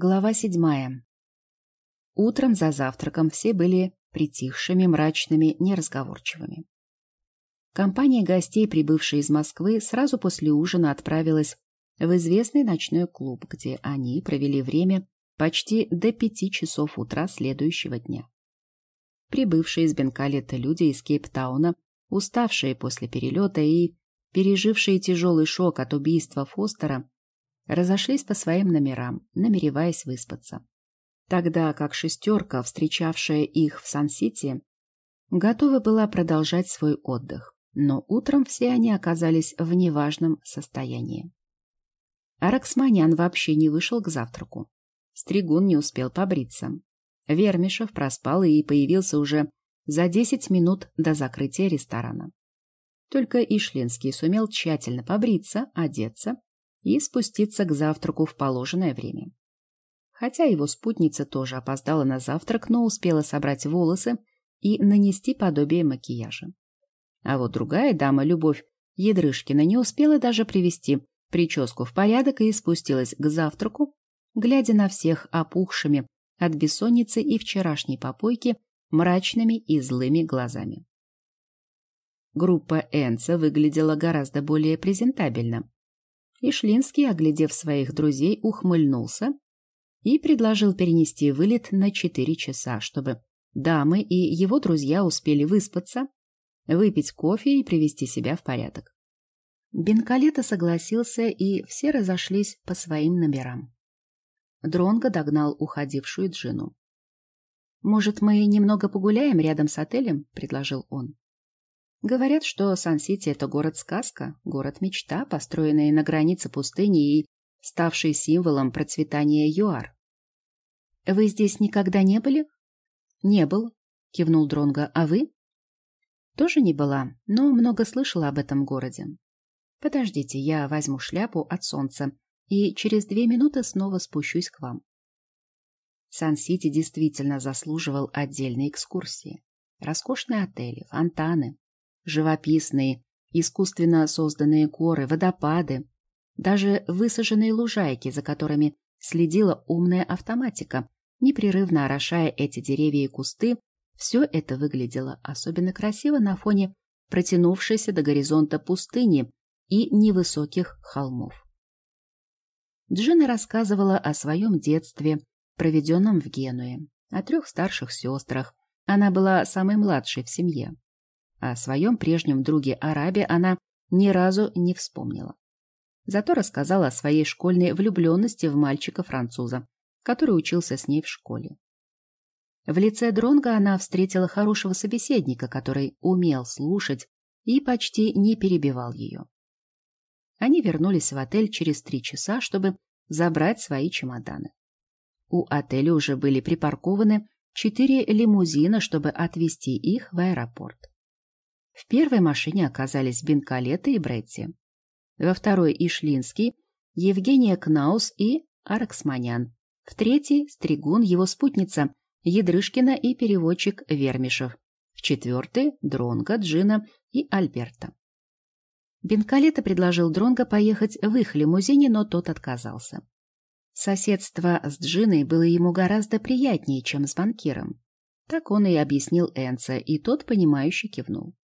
Глава седьмая. Утром за завтраком все были притихшими, мрачными, неразговорчивыми. Компания гостей, прибывшая из Москвы, сразу после ужина отправилась в известный ночной клуб, где они провели время почти до пяти часов утра следующего дня. Прибывшие из Бенкалета люди из Кейптауна, уставшие после перелета и пережившие тяжелый шок от убийства Фостера, разошлись по своим номерам, намереваясь выспаться. Тогда как шестерка, встречавшая их в Сан-Сити, готова была продолжать свой отдых, но утром все они оказались в неважном состоянии. Араксманян вообще не вышел к завтраку. Стригун не успел побриться. Вермишев проспал и появился уже за десять минут до закрытия ресторана. Только Ишлинский сумел тщательно побриться, одеться и спуститься к завтраку в положенное время. Хотя его спутница тоже опоздала на завтрак, но успела собрать волосы и нанести подобие макияжа. А вот другая дама, Любовь Ядрышкина, не успела даже привести прическу в порядок и спустилась к завтраку, глядя на всех опухшими от бессонницы и вчерашней попойки мрачными и злыми глазами. Группа Энца выглядела гораздо более презентабельно. Ишлинский, оглядев своих друзей, ухмыльнулся и предложил перенести вылет на четыре часа, чтобы дамы и его друзья успели выспаться, выпить кофе и привести себя в порядок. Бенкалета согласился, и все разошлись по своим номерам. Дронго догнал уходившую Джину. «Может, мы немного погуляем рядом с отелем?» — предложил он. Говорят, что Сан-Сити — это город-сказка, город-мечта, построенный на границе пустыни и ставший символом процветания ЮАР. «Вы здесь никогда не были?» «Не был», — кивнул Дронго. «А вы?» «Тоже не была, но много слышала об этом городе. Подождите, я возьму шляпу от солнца и через две минуты снова спущусь к вам». Сан-Сити действительно заслуживал отдельной экскурсии. Роскошные отели, фонтаны, живописные, искусственно созданные горы, водопады, даже высаженные лужайки, за которыми следила умная автоматика, непрерывно орошая эти деревья и кусты, все это выглядело особенно красиво на фоне протянувшейся до горизонта пустыни и невысоких холмов. Джина рассказывала о своем детстве, проведенном в Генуе, о трех старших сестрах. Она была самой младшей в семье. О своем прежнем друге Арабе она ни разу не вспомнила. Зато рассказала о своей школьной влюбленности в мальчика-француза, который учился с ней в школе. В лице Дронга она встретила хорошего собеседника, который умел слушать и почти не перебивал ее. Они вернулись в отель через три часа, чтобы забрать свои чемоданы. У отеля уже были припаркованы четыре лимузина, чтобы отвезти их в аэропорт. В первой машине оказались Бенкалета и Бретти. Во второй — Ишлинский, Евгения Кнаус и Араксманян. В третьей — Стригун, его спутница, Ядрышкина и переводчик Вермишев. В четвертой — Дронга, Джина и Альберта. Бенкалета предложил Дронга поехать в их лимузине, но тот отказался. Соседство с Джиной было ему гораздо приятнее, чем с банкиром. Так он и объяснил Энца, и тот, понимающе кивнул.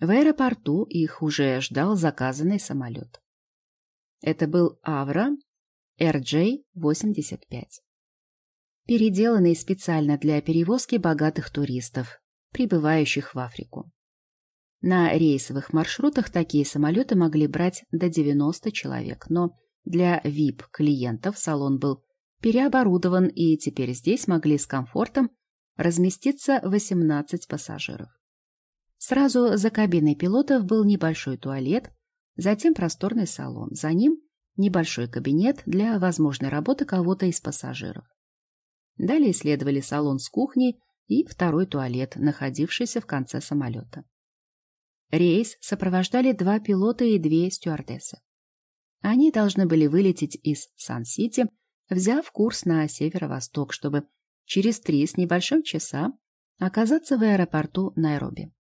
В аэропорту их уже ждал заказанный самолет. Это был Авра RJ-85, переделанный специально для перевозки богатых туристов, прибывающих в Африку. На рейсовых маршрутах такие самолеты могли брать до 90 человек, но для VIP-клиентов салон был переоборудован, и теперь здесь могли с комфортом разместиться 18 пассажиров. Сразу за кабиной пилотов был небольшой туалет, затем просторный салон, за ним небольшой кабинет для возможной работы кого-то из пассажиров. Далее следовали салон с кухней и второй туалет, находившийся в конце самолета. Рейс сопровождали два пилота и две стюардессы. Они должны были вылететь из Сан-Сити, взяв курс на северо-восток, чтобы через три с небольшим часа оказаться в аэропорту Найроби.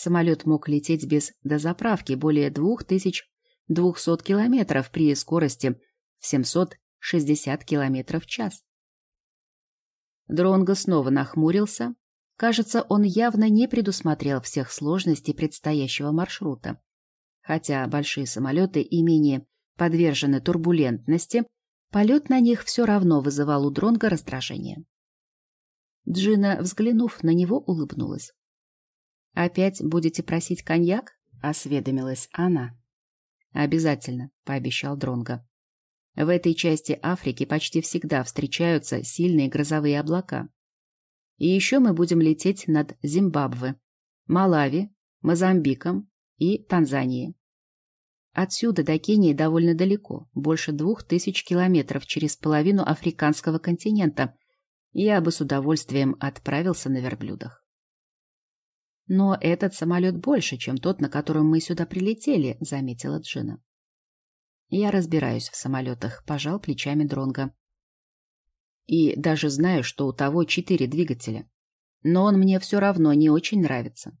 Самолет мог лететь без дозаправки более 2200 километров при скорости в 60 километров в час. Дронго снова нахмурился. Кажется, он явно не предусмотрел всех сложностей предстоящего маршрута. Хотя большие самолеты и менее подвержены турбулентности, полет на них все равно вызывал у Дронга раздражение. Джина, взглянув на него, улыбнулась. «Опять будете просить коньяк?» — осведомилась она. «Обязательно», — пообещал Дронго. «В этой части Африки почти всегда встречаются сильные грозовые облака. И еще мы будем лететь над Зимбабве, Малави, Мозамбиком и Танзанией. Отсюда до Кении довольно далеко, больше двух тысяч километров через половину африканского континента. Я бы с удовольствием отправился на верблюдах. «Но этот самолет больше, чем тот, на котором мы сюда прилетели», — заметила Джина. «Я разбираюсь в самолетах», — пожал плечами Дронга. «И даже знаю, что у того четыре двигателя. Но он мне все равно не очень нравится».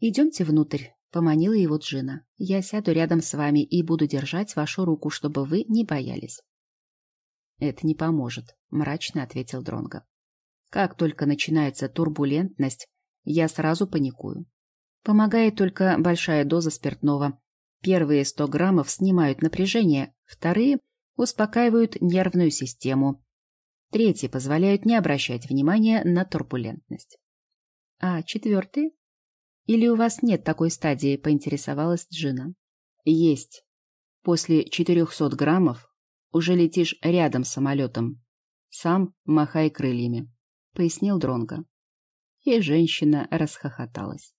«Идемте внутрь», — поманила его Джина. «Я сяду рядом с вами и буду держать вашу руку, чтобы вы не боялись». «Это не поможет», — мрачно ответил Дронго. «Как только начинается турбулентность, я сразу паникую. Помогает только большая доза спиртного. Первые 100 граммов снимают напряжение, вторые успокаивают нервную систему. Третьи позволяют не обращать внимания на турбулентность. А четвертые? Или у вас нет такой стадии, поинтересовалась Джина. Есть. После 400 граммов уже летишь рядом с самолетом. Сам махай крыльями, пояснил Дронго и женщина расхохоталась.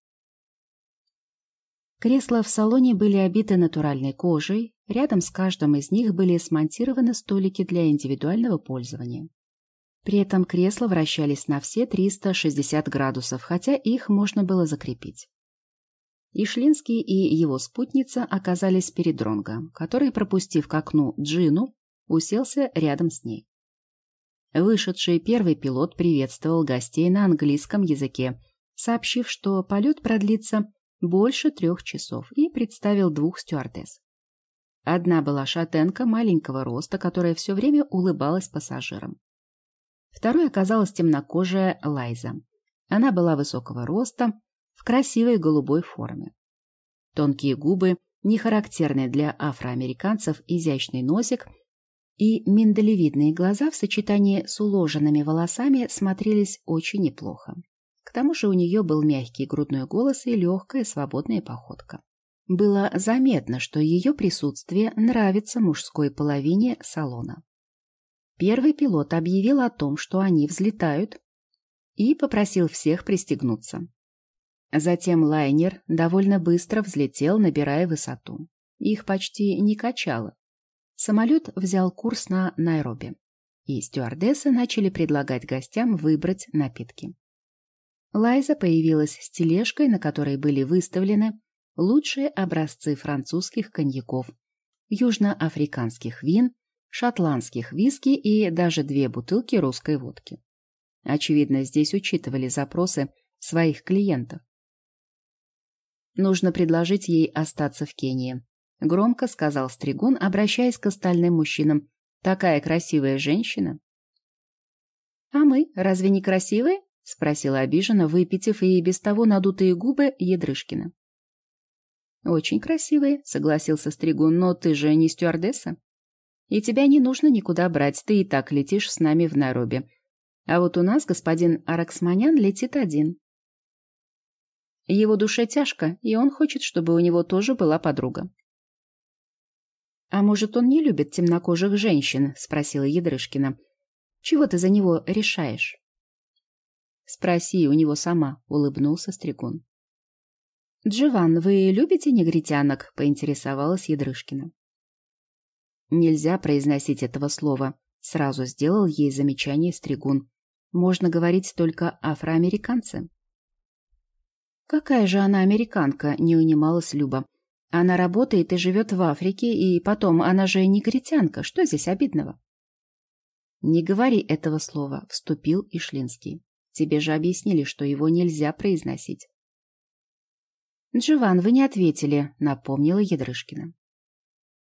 Кресла в салоне были обиты натуральной кожей, рядом с каждым из них были смонтированы столики для индивидуального пользования. При этом кресла вращались на все 360 градусов, хотя их можно было закрепить. Ишлинский и его спутница оказались перед Дронго, который, пропустив к окну Джину, уселся рядом с ней. Вышедший первый пилот приветствовал гостей на английском языке, сообщив, что полет продлится больше трех часов, и представил двух стюардесс. Одна была шатенка маленького роста, которая все время улыбалась пассажирам. Второй оказалась темнокожая Лайза. Она была высокого роста, в красивой голубой форме. Тонкие губы, не характерные для афроамериканцев, изящный носик — и миндалевидные глаза в сочетании с уложенными волосами смотрелись очень неплохо. К тому же у нее был мягкий грудной голос и легкая свободная походка. Было заметно, что ее присутствие нравится мужской половине салона. Первый пилот объявил о том, что они взлетают, и попросил всех пристегнуться. Затем лайнер довольно быстро взлетел, набирая высоту. Их почти не качало, Самолет взял курс на Найроби, и стюардессы начали предлагать гостям выбрать напитки. Лайза появилась с тележкой, на которой были выставлены лучшие образцы французских коньяков, южноафриканских вин, шотландских виски и даже две бутылки русской водки. Очевидно, здесь учитывали запросы своих клиентов. Нужно предложить ей остаться в Кении, — громко сказал Стригун, обращаясь к остальным мужчинам. «Такая красивая женщина!» «А мы разве не красивые?» — спросила обиженно, выпитив и без того надутые губы Едрышкина. «Очень красивые», — согласился Стригун, — «но ты же не стюардесса. И тебя не нужно никуда брать, ты и так летишь с нами в Найроби. А вот у нас господин Араксманян летит один. Его душе тяжко, и он хочет, чтобы у него тоже была подруга. «А может, он не любит темнокожих женщин?» — спросила Ядрышкина. «Чего ты за него решаешь?» «Спроси у него сама», — улыбнулся Стригун. «Дживан, вы любите негритянок?» — поинтересовалась Ядрышкина. «Нельзя произносить этого слова», — сразу сделал ей замечание Стригун. «Можно говорить только афроамериканцы». «Какая же она американка?» — не унималась Люба. Она работает и живет в Африке, и потом, она же негритянка. Что здесь обидного? Не говори этого слова, вступил Ишлинский. Тебе же объяснили, что его нельзя произносить. Дживан, вы не ответили, напомнила Ядрышкина.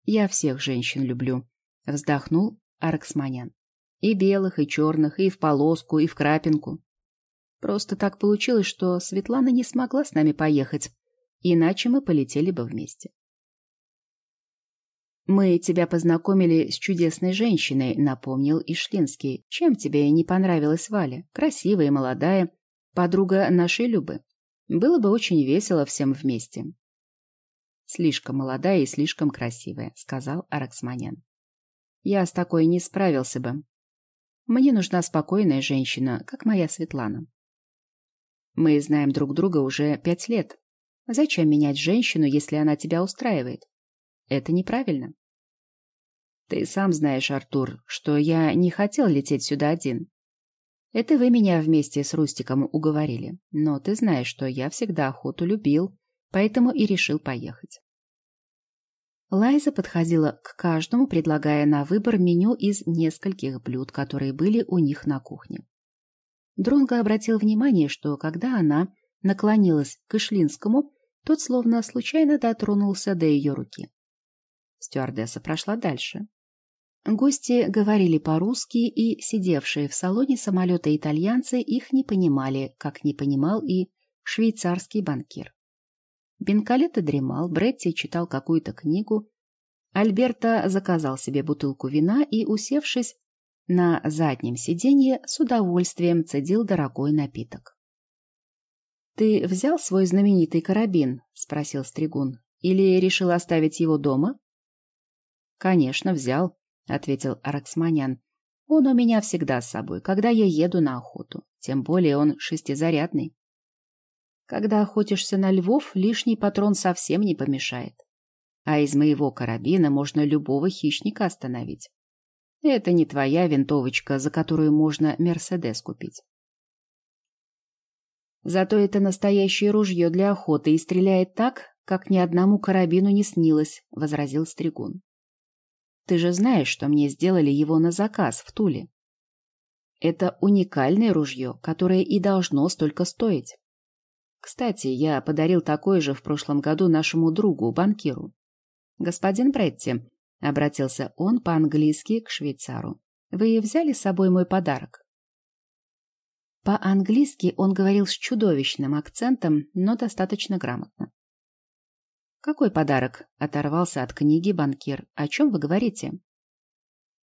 Я всех женщин люблю. Вздохнул Арксманян. И белых, и черных, и в полоску, и в крапинку. Просто так получилось, что Светлана не смогла с нами поехать, иначе мы полетели бы вместе. «Мы тебя познакомили с чудесной женщиной», — напомнил Ишлинский. «Чем тебе не понравилась Валя? Красивая и молодая, подруга нашей Любы. Было бы очень весело всем вместе». «Слишком молодая и слишком красивая», — сказал Араксманян. «Я с такой не справился бы. Мне нужна спокойная женщина, как моя Светлана. Мы знаем друг друга уже пять лет. Зачем менять женщину, если она тебя устраивает? Это неправильно. Ты сам знаешь, Артур, что я не хотел лететь сюда один. Это вы меня вместе с Рустиком уговорили. Но ты знаешь, что я всегда охоту любил, поэтому и решил поехать. Лайза подходила к каждому, предлагая на выбор меню из нескольких блюд, которые были у них на кухне. Дронго обратил внимание, что когда она наклонилась к Ишлинскому, тот словно случайно дотронулся до ее руки. Стюардесса прошла дальше. Гости говорили по-русски, и сидевшие в салоне самолета итальянцы их не понимали, как не понимал и швейцарский банкир. Бенкалетто дремал, Бретти читал какую-то книгу. Альберто заказал себе бутылку вина и, усевшись, на заднем сиденье с удовольствием цедил дорогой напиток. «Ты взял свой знаменитый карабин?» — спросил Стригун. «Или решил оставить его дома?» «Конечно, взял», — ответил Араксманян. «Он у меня всегда с собой, когда я еду на охоту. Тем более он шестизарядный. Когда охотишься на львов, лишний патрон совсем не помешает. А из моего карабина можно любого хищника остановить. Это не твоя винтовочка, за которую можно Мерседес купить. Зато это настоящее ружье для охоты и стреляет так, как ни одному карабину не снилось, — возразил Стригун. Ты же знаешь, что мне сделали его на заказ в Туле. Это уникальное ружье, которое и должно столько стоить. Кстати, я подарил такое же в прошлом году нашему другу, банкиру. Господин Бретти, — обратился он по-английски к швейцару. «Вы взяли с собой мой подарок?» По-английски он говорил с чудовищным акцентом, но достаточно грамотно. «Какой подарок?» — оторвался от книги банкир. «О чем вы говорите?»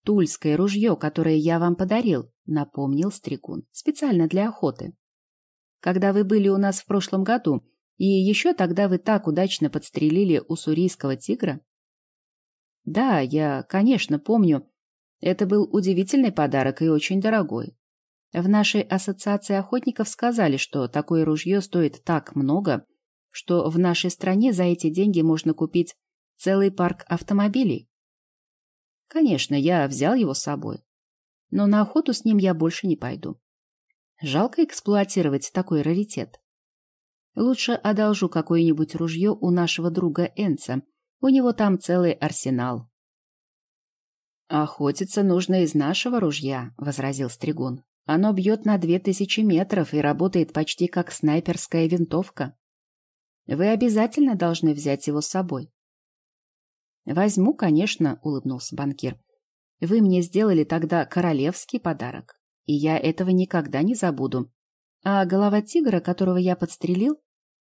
«Тульское ружье, которое я вам подарил», — напомнил Стригун. «Специально для охоты. Когда вы были у нас в прошлом году, и еще тогда вы так удачно подстрелили уссурийского тигра, да, я, конечно, помню. Это был удивительный подарок и очень дорогой. В нашей ассоциации охотников сказали, что такое ружье стоит так много, что в нашей стране за эти деньги можно купить целый парк автомобилей. Конечно, я взял его с собой, но на охоту с ним я больше не пойду. Жалко эксплуатировать такой раритет. Лучше одолжу какое-нибудь ружье у нашего друга Энца – у него там целый арсенал. «Охотиться нужно из нашего ружья», — возразил Стригун. «Оно бьет на две тысячи метров и работает почти как снайперская винтовка. Вы обязательно должны взять его с собой». «Возьму, конечно», — улыбнулся банкир. «Вы мне сделали тогда королевский подарок, и я этого никогда не забуду. А голова тигра, которого я подстрелил,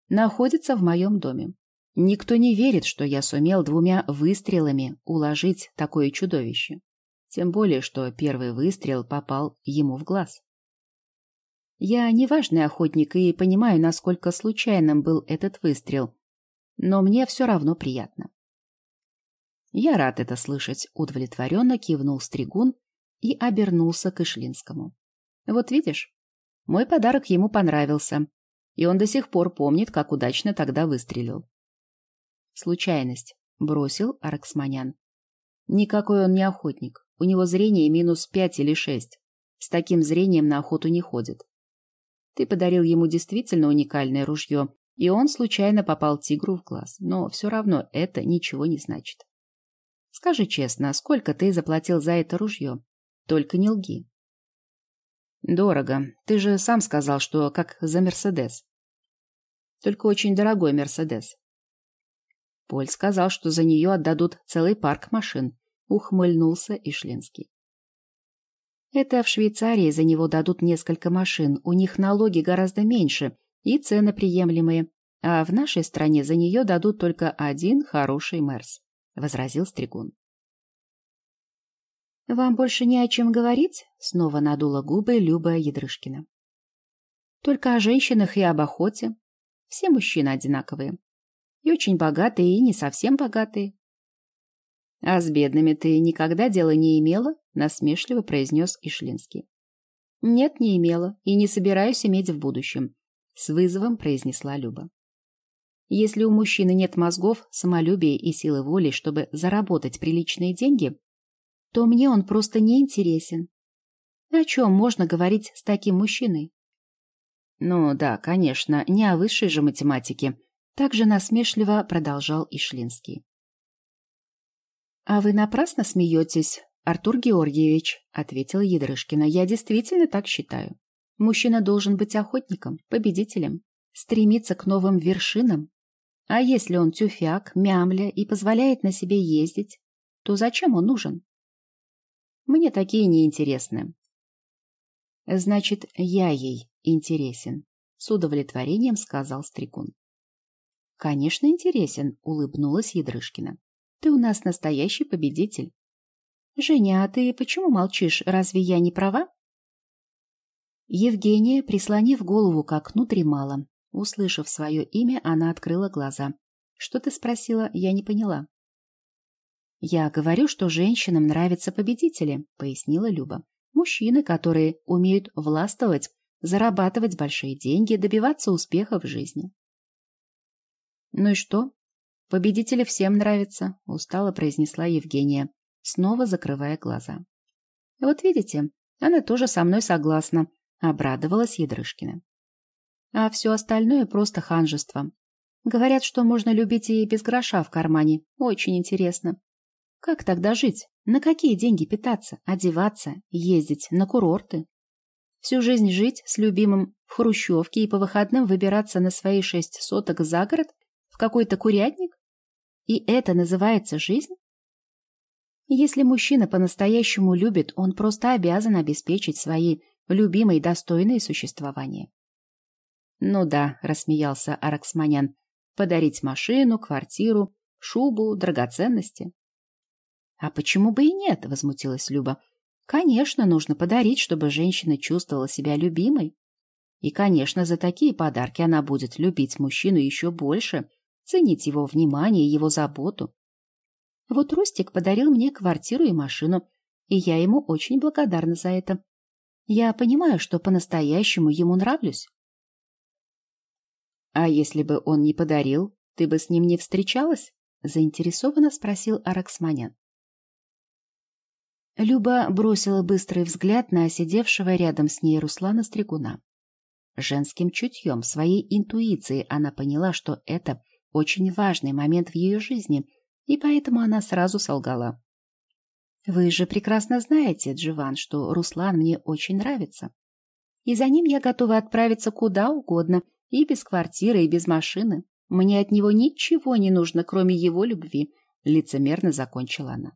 находится в моем доме. Никто не верит, что я сумел двумя выстрелами уложить такое чудовище. Тем более, что первый выстрел попал ему в глаз. Я неважный охотник и понимаю, насколько случайным был этот выстрел, но мне все равно приятно. Я рад это слышать, удовлетворенно кивнул Стригун и обернулся к Ишлинскому. Вот видишь, мой подарок ему понравился, и он до сих пор помнит, как удачно тогда выстрелил. Случайность, бросил Араксманян. Никакой он не охотник. У него зрение минус пять или шесть. С таким зрением на охоту не ходит. Ты подарил ему действительно уникальное ружье, и он случайно попал тигру в глаз. Но все равно это ничего не значит. Скажи честно, сколько ты заплатил за это ружье? Только не лги. Дорого. Ты же сам сказал, что как за Мерседес. Только очень дорогой Мерседес. Поль сказал, что за нее отдадут целый парк машин. Ухмыльнулся Ишлинский. Это в Швейцарии за него дадут несколько машин, у них налоги гораздо меньше и цены приемлемые, а в нашей стране за нее дадут только один хороший Мерс, — возразил Стригун. «Вам больше не о чем говорить?» — снова надула губы Люба Ядрышкина. «Только о женщинах и об охоте. Все мужчины одинаковые. И очень богатые, и не совсем богатые. «А с бедными ты никогда дела не имела?» — насмешливо произнес Ишлинский. «Нет, не имела, и не собираюсь иметь в будущем», — с вызовом произнесла Люба. «Если у мужчины нет мозгов, самолюбия и силы воли, чтобы заработать приличные деньги, то мне он просто не интересен. О чем можно говорить с таким мужчиной?» «Ну да, конечно, не о высшей же математике», — также насмешливо продолжал Ишлинский. «А вы напрасно смеетесь, Артур Георгиевич», — ответила Ядрышкина. «Я действительно так считаю. Мужчина должен быть охотником, победителем, стремиться к новым вершинам. А если он тюфяк, мямля и позволяет на себе ездить, то зачем он нужен? Мне такие не интересны. Значит, я ей интересен, с удовлетворением сказал Стрекун. Конечно, интересен, улыбнулась Ядрышкина. Ты у нас настоящий победитель. Женя, а ты почему молчишь? Разве я не права? Евгения, прислонив голову к окну, дремала. Услышав свое имя, она открыла глаза. «Что ты спросила? Я не поняла». «Я говорю, что женщинам нравятся победители», — пояснила Люба. «Мужчины, которые умеют властвовать, зарабатывать большие деньги, добиваться успеха в жизни». «Ну и что? Победители всем нравятся, устало произнесла Евгения, снова закрывая глаза. Вот видите, она тоже со мной согласна, обрадовалась Ядрышкина. А все остальное просто ханжество. Говорят, что можно любить и без гроша в кармане. Очень интересно. Как тогда жить? На какие деньги питаться, одеваться, ездить на курорты? Всю жизнь жить с любимым в хрущевке и по выходным выбираться на свои шесть соток за город? В какой-то курятник? И это называется жизнь? Если мужчина по-настоящему любит, он просто обязан обеспечить своей любимой достойное существование. «Ну да», — рассмеялся Араксманян, — «подарить машину, квартиру, шубу, драгоценности». «А почему бы и нет?» — возмутилась Люба. «Конечно, нужно подарить, чтобы женщина чувствовала себя любимой. И, конечно, за такие подарки она будет любить мужчину еще больше, ценить его внимание его заботу. Вот Рустик подарил мне квартиру и машину, и я ему очень благодарна за это. Я понимаю, что по-настоящему ему нравлюсь. — А если бы он не подарил, ты бы с ним не встречалась? — заинтересованно спросил Араксманян. Люба бросила быстрый взгляд на сидевшего рядом с ней Руслана Стригуна. Женским чутьем, своей интуицией она поняла, что это очень важный момент в ее жизни, и поэтому она сразу солгала. «Вы же прекрасно знаете, Дживан, что Руслан мне очень нравится. И за ним я готова отправиться куда угодно, и без квартиры, и без машины. Мне от него ничего не нужно, кроме его любви», — лицемерно закончила она.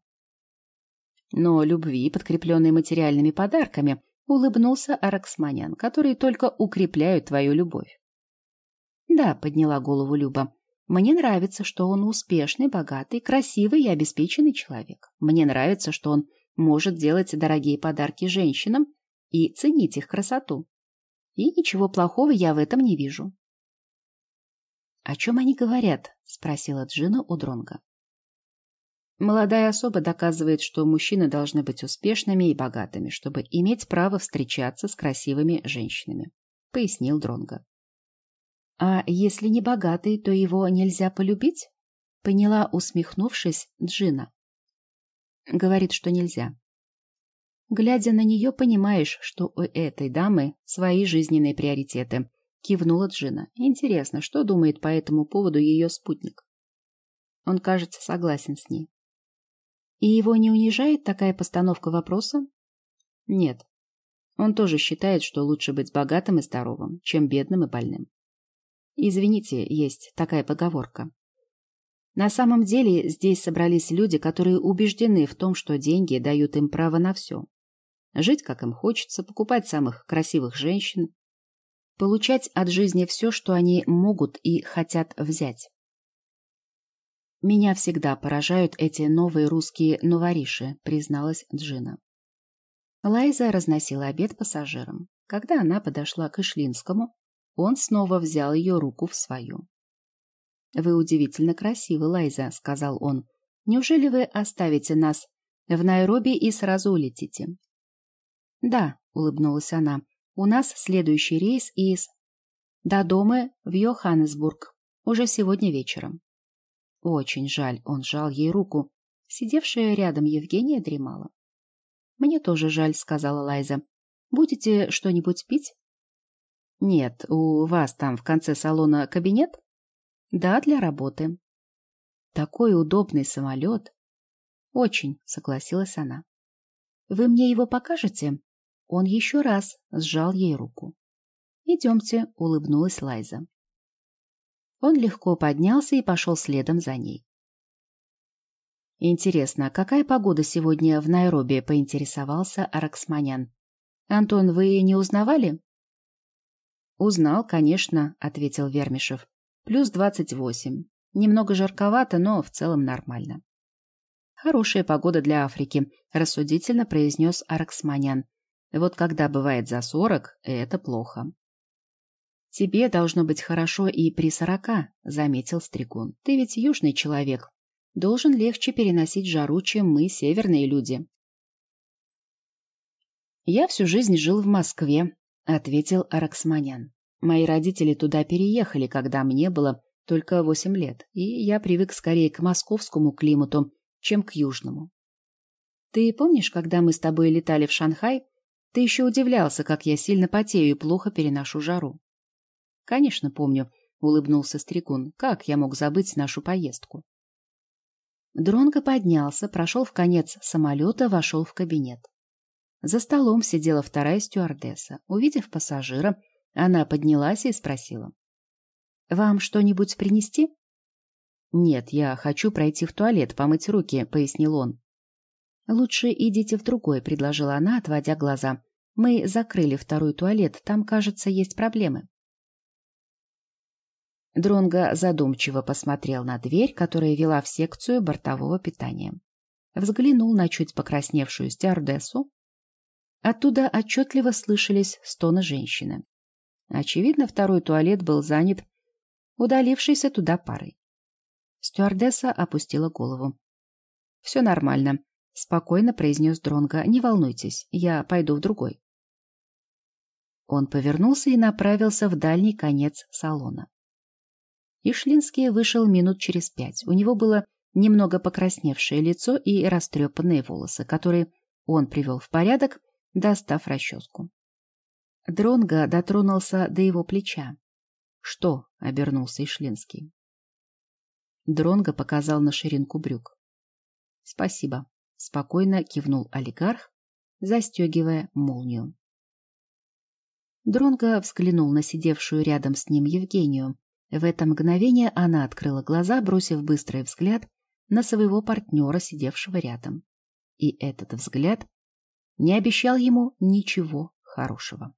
Но любви, подкрепленной материальными подарками, улыбнулся Араксманян, которые только укрепляют твою любовь. «Да», — подняла голову Люба, мне нравится, что он успешный, богатый, красивый и обеспеченный человек. Мне нравится, что он может делать дорогие подарки женщинам и ценить их красоту. И ничего плохого я в этом не вижу. — О чем они говорят? — спросила Джина у Дронга. Молодая особа доказывает, что мужчины должны быть успешными и богатыми, чтобы иметь право встречаться с красивыми женщинами, — пояснил Дронга. А если не богатый, то его нельзя полюбить? Поняла, усмехнувшись, Джина. Говорит, что нельзя. Глядя на нее, понимаешь, что у этой дамы свои жизненные приоритеты. Кивнула Джина. Интересно, что думает по этому поводу ее спутник? Он, кажется, согласен с ней. И его не унижает такая постановка вопроса? Нет. Он тоже считает, что лучше быть богатым и здоровым, чем бедным и больным. Извините, есть такая поговорка. На самом деле здесь собрались люди, которые убеждены в том, что деньги дают им право на все. Жить, как им хочется, покупать самых красивых женщин, получать от жизни все, что они могут и хотят взять. «Меня всегда поражают эти новые русские новориши», — призналась Джина. Лайза разносила обед пассажирам. Когда она подошла к Ишлинскому, он снова взял ее руку в свою. «Вы удивительно красивы, Лайза», — сказал он. «Неужели вы оставите нас в Найроби и сразу улетите?» «Да», — улыбнулась она, — «у нас следующий рейс из до дома в Йоханнесбург уже сегодня вечером». Очень жаль, он сжал ей руку. Сидевшая рядом Евгения дремала. «Мне тоже жаль», — сказала Лайза. «Будете что-нибудь пить?» «Нет, у вас там в конце салона кабинет?» Да, для работы. Такой удобный самолет. Очень, согласилась она. Вы мне его покажете? Он еще раз сжал ей руку. Идемте, улыбнулась Лайза. Он легко поднялся и пошел следом за ней. Интересно, какая погода сегодня в Найроби, поинтересовался Араксманян. Антон, вы не узнавали? Узнал, конечно, ответил Вермишев. Плюс двадцать восемь. Немного жарковато, но в целом нормально. Хорошая погода для Африки, рассудительно произнес Араксманян. Вот когда бывает за сорок, это плохо. Тебе должно быть хорошо и при сорока, заметил Стригун. Ты ведь южный человек. Должен легче переносить жару, чем мы, северные люди. Я всю жизнь жил в Москве, ответил Араксманян. Мои родители туда переехали, когда мне было только восемь лет, и я привык скорее к московскому климату, чем к южному. Ты помнишь, когда мы с тобой летали в Шанхай, ты еще удивлялся, как я сильно потею и плохо переношу жару. Конечно, помню, улыбнулся Стригун. Как я мог забыть нашу поездку? Дронго поднялся, прошел в конец самолета, вошел в кабинет. За столом сидела вторая стюардесса. Увидев пассажира, она поднялась и спросила. «Вам что-нибудь принести?» «Нет, я хочу пройти в туалет, помыть руки», — пояснил он. «Лучше идите в другой», — предложила она, отводя глаза. «Мы закрыли второй туалет, там, кажется, есть проблемы». Дронго задумчиво посмотрел на дверь, которая вела в секцию бортового питания. Взглянул на чуть покрасневшую стюардессу. Оттуда отчетливо слышались стоны женщины. Очевидно, второй туалет был занят удалившейся туда парой. Стюардесса опустила голову. «Все нормально», — спокойно произнес Дронго. «Не волнуйтесь, я пойду в другой». Он повернулся и направился в дальний конец салона. Ишлинский вышел минут через пять. У него было немного покрасневшее лицо и растрепанные волосы, которые он привел в порядок, достав расческу. Дронго дотронулся до его плеча. «Что?» — обернулся Ишлинский. Дронго показал на ширинку брюк. «Спасибо», — спокойно кивнул олигарх, застегивая молнию. Дронго взглянул на сидевшую рядом с ним Евгению. В это мгновение она открыла глаза, бросив быстрый взгляд на своего партнера, сидевшего рядом. И этот взгляд не обещал ему ничего хорошего.